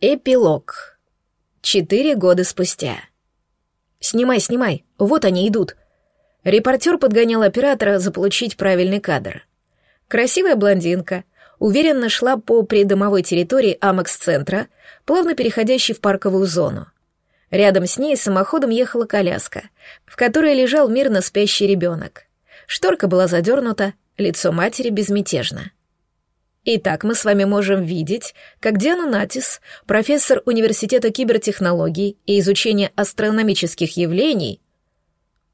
Эпилог. Четыре года спустя. «Снимай, снимай, вот они идут». Репортер подгонял оператора заполучить правильный кадр. Красивая блондинка уверенно шла по придомовой территории Амекс-центра, плавно переходящей в парковую зону. Рядом с ней самоходом ехала коляска, в которой лежал мирно спящий ребенок. Шторка была задернута, лицо матери безмятежно. Итак, мы с вами можем видеть, как Диана Натис, профессор Университета кибертехнологий и изучения астрономических явлений,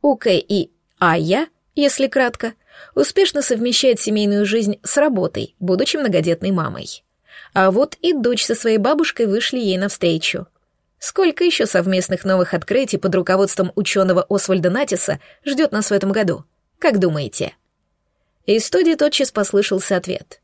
УКИ Ая, если кратко, успешно совмещает семейную жизнь с работой, будучи многодетной мамой. А вот и дочь со своей бабушкой вышли ей навстречу. Сколько еще совместных новых открытий под руководством ученого Освальда Натиса ждет нас в этом году? Как думаете? Из студии тотчас послышался ответ —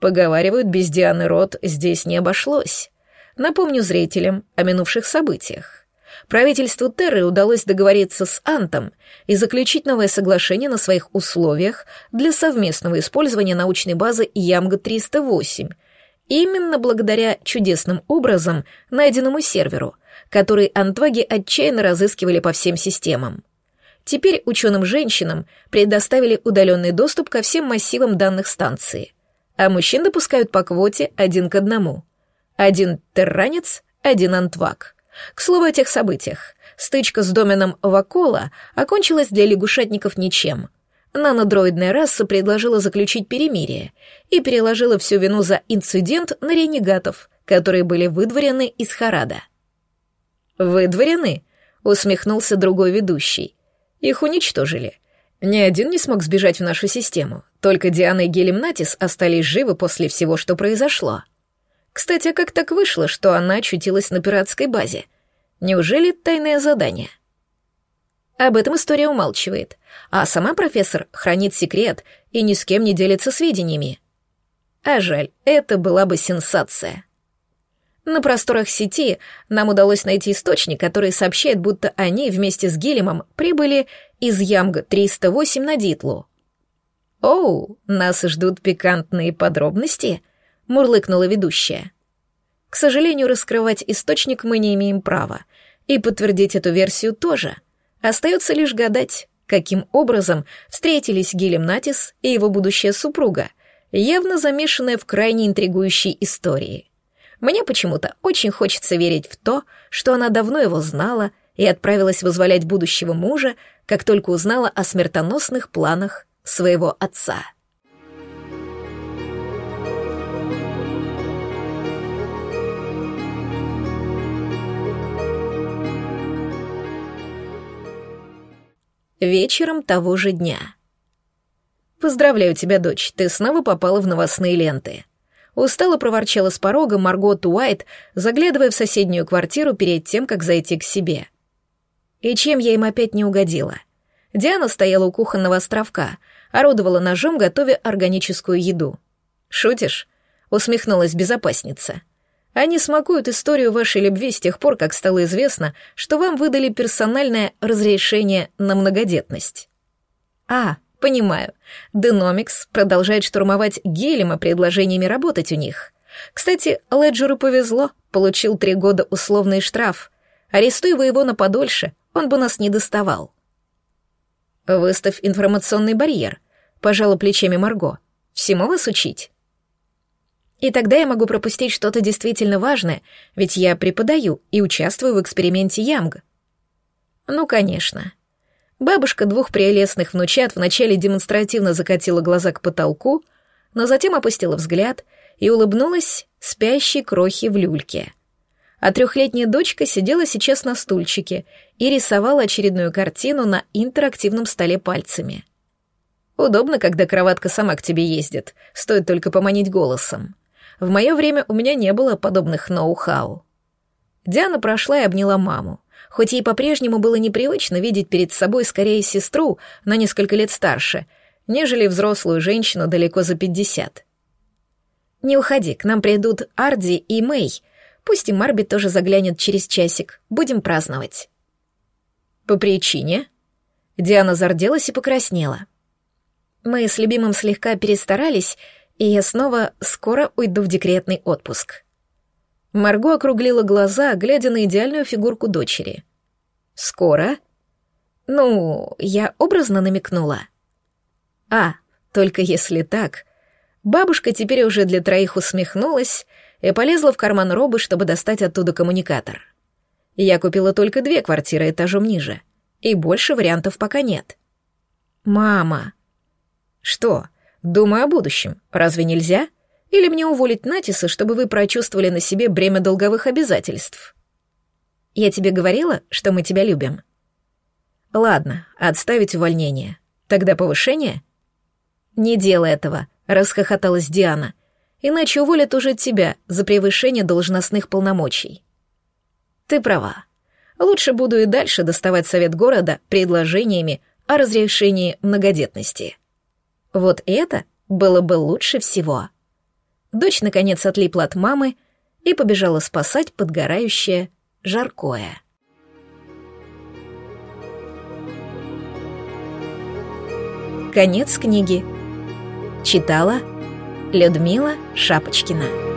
Поговаривают, без Дианы Рот здесь не обошлось. Напомню зрителям о минувших событиях. Правительству Терры удалось договориться с Антом и заключить новое соглашение на своих условиях для совместного использования научной базы Ямга-308, именно благодаря чудесным образом найденному серверу, который антваги отчаянно разыскивали по всем системам. Теперь ученым-женщинам предоставили удаленный доступ ко всем массивам данных станции — а мужчин допускают по квоте один к одному. Один терранец, один антвак. К слову о тех событиях. Стычка с доменом Вакола окончилась для лягушатников ничем. Нанодроидная раса предложила заключить перемирие и переложила всю вину за инцидент на ренегатов, которые были выдворены из Харада. «Выдворены?» — усмехнулся другой ведущий. «Их уничтожили. Ни один не смог сбежать в нашу систему, только Диана и Гелимнатис остались живы после всего, что произошло. Кстати, а как так вышло, что она очутилась на пиратской базе? Неужели тайное задание? Об этом история умалчивает, а сама профессор хранит секрет и ни с кем не делится сведениями. А жаль, это была бы сенсация. На просторах сети нам удалось найти источник, который сообщает, будто они вместе с Гелемом прибыли из Ямга-308 на Дитлу. «Оу, нас ждут пикантные подробности?» — мурлыкнула ведущая. «К сожалению, раскрывать источник мы не имеем права, и подтвердить эту версию тоже. Остается лишь гадать, каким образом встретились Гилем Натис и его будущая супруга, явно замешанная в крайне интригующей истории. Мне почему-то очень хочется верить в то, что она давно его знала и отправилась вызволять будущего мужа, как только узнала о смертоносных планах своего отца. Вечером того же дня. «Поздравляю тебя, дочь, ты снова попала в новостные ленты», Устало проворчала с порога Маргот Уайт, заглядывая в соседнюю квартиру перед тем, как зайти к себе. И чем я им опять не угодила? Диана стояла у кухонного островка, орудовала ножом, готовя органическую еду. «Шутишь?» — усмехнулась безопасница. «Они смакуют историю вашей любви с тех пор, как стало известно, что вам выдали персональное разрешение на многодетность». «А, Понимаю. Деномикс продолжает штурмовать Гелема предложениями работать у них. Кстати, Леджеру повезло, получил три года условный штраф. Арестуй вы его на подольше, он бы нас не доставал. Выставь информационный барьер, пожала плечами Марго. Всему вас учить? И тогда я могу пропустить что-то действительно важное, ведь я преподаю и участвую в эксперименте Ямг. Ну, конечно. Бабушка двух прелестных внучат вначале демонстративно закатила глаза к потолку, но затем опустила взгляд и улыбнулась спящей крохи в люльке. А трехлетняя дочка сидела сейчас на стульчике и рисовала очередную картину на интерактивном столе пальцами. Удобно, когда кроватка сама к тебе ездит, стоит только поманить голосом. В мое время у меня не было подобных ноу-хау. Диана прошла и обняла маму хоть ей по-прежнему было непривычно видеть перед собой скорее сестру на несколько лет старше, нежели взрослую женщину далеко за пятьдесят. «Не уходи, к нам придут Арди и Мэй. Пусть и Марби тоже заглянет через часик. Будем праздновать». «По причине?» Диана зарделась и покраснела. «Мы с любимым слегка перестарались, и я снова скоро уйду в декретный отпуск». Марго округлила глаза, глядя на идеальную фигурку дочери. «Скоро?» «Ну, я образно намекнула». «А, только если так...» Бабушка теперь уже для троих усмехнулась и полезла в карман робы, чтобы достать оттуда коммуникатор. Я купила только две квартиры этажом ниже, и больше вариантов пока нет. «Мама!» «Что? Думаю о будущем. Разве нельзя?» Или мне уволить Натиса, чтобы вы прочувствовали на себе бремя долговых обязательств? Я тебе говорила, что мы тебя любим. Ладно, отставить увольнение. Тогда повышение? Не делай этого, расхохоталась Диана. Иначе уволят уже тебя за превышение должностных полномочий. Ты права. Лучше буду и дальше доставать совет города предложениями о разрешении многодетности. Вот это было бы лучше всего. Дочь, наконец, отлипла от мамы и побежала спасать подгорающее жаркое. Конец книги. Читала Людмила Шапочкина.